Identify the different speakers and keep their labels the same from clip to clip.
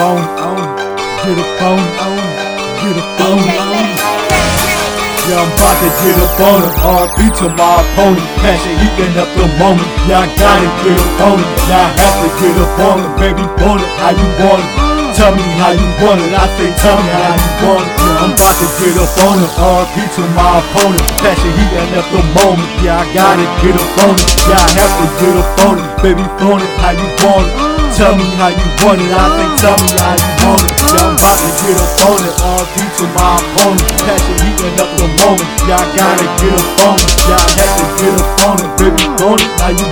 Speaker 1: phone, get a phone, get a phone. Yeah, I'm about to get a phone, RP to my opponent. Passion eating up the moment. Yeah, I gotta get a phone. Yeah, I have to get a phone. Baby, want it how you want it. Tell me how you want it. I say, tell me how you want it. I'm about to get up on it. RP to my opponent. Passion heating up the moment. Yeah, I gotta get up on it. Yeah, I have to get up on it. Baby, want it how you want it. Tell me how you want it, I think tell me how you want it. Yeah, I'm about to get up on it, RP to my opponent. Passion heating up the moment, yeah, I gotta get up on it. Yeah, I have to get up on it, baby, want it, how you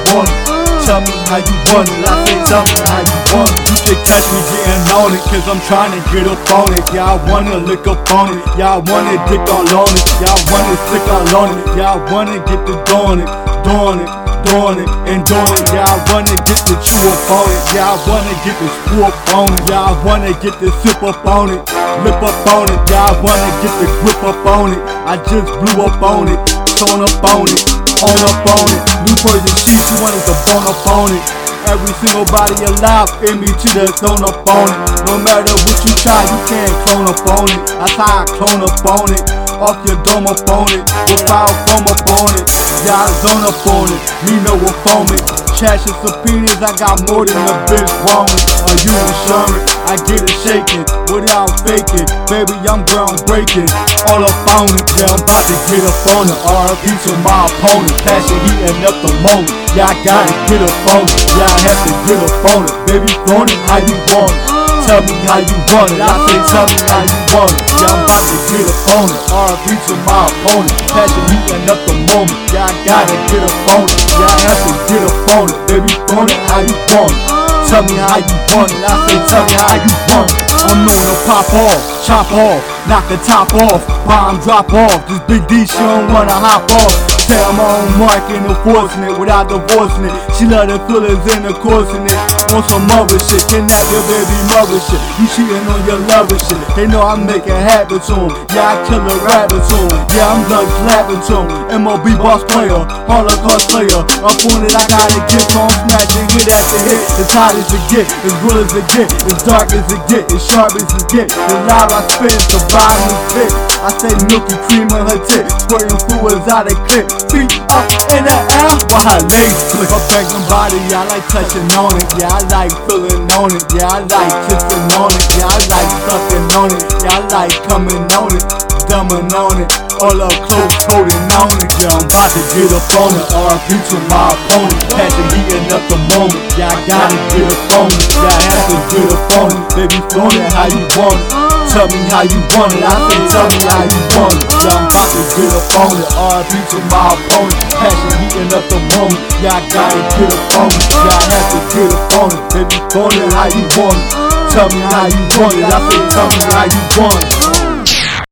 Speaker 1: how you want it, I say tell me how you want it. You can catch me getting on it, cause I'm trying to get up on it. Yeah, I wanna lick up on it, yeah, I wanna dick all on it. Yeah, I wanna stick all on it, yeah, I wanna get the doing it, doing it doing it and doing it. Yeah, I wanna get the chew up on it. Yeah, I wanna get the screw up on it. Yeah, I wanna get the sip up on it, lip up on it. Yeah, I wanna get the grip up on it. I just blew up on it, sewn up on it, on up on it. New Persian sheets, you wanted to bone up on it. Every single body alive in me to the thrown up on it. No matter what you try, you can't clone up on it. That's how I clone up on it. Off your dome up on it, with power foam up on it. Yeah, I zone up on it, me know what foam it. Trash and subpoenas, I got more than a bitch wanting. Are you insurance? I get it shaking without faking. Baby, I'm groundbreaking. All up on it, yeah, I'm about to get up on it. RP to my opponent, passion heating up the moment. Yeah, I gotta get up on it. Yeah, I have to get up on it. Baby, throwing it how you want it. Tell me how you want it. I say, tell me how you want it. Yeah, I'm about to get up on it. RP to my opponent. Passion heating up the moment. Yeah, I gotta get up on it. Yeah, I have to get up on it. Baby, throwing it how you want it. Tell me how you want it. I say, tell me how you want it. I'm known to pop off, chop off, knock the top off, bomb drop off. This big D, she don't wanna hop off. Tell my own mark and enforcing it without divorcing it. She love the feelings and the coursing it. Want some other shit, kidnap your baby mother shit. You cheating on your lover shit. They know I make it happen to 'em. Yeah, I kill a rabbit to 'em. Yeah, I'm done slapping to 'em. MOB boss player, Holocaust player. Up on it, I gotta get on smashing hit after hit. As hot as it get, as real as it get, as dark as it get, as sharp as it get. The loud I spit, the fit. I say milky cream on her tit, squirting fluids out of clip. Feet up in the air while her legs click. Her pregnant body, I like touching on it. Yeah, I like feeling on it. Yeah, I like kissing on it. Yeah, I like sucking on it. Yeah, I like coming on it. Dumbing on it. All up close, holding on it. Yeah, I'm about to get up on it. RP to my opponent. Passion heating up the moment. Yeah, I gotta get up on it. Yeah, I have to get up on it. Baby, throwing it how you want it. Tell me how you want it, I say tell me how you want it. Yeah, I'm about to get up on it. RP to my opponent. Passion heating up the moment. Yeah, I gotta get up on it. Yeah, I have to get up on it. Baby, throwing it how you want it. Tell me how you want it, I say tell me how you want it.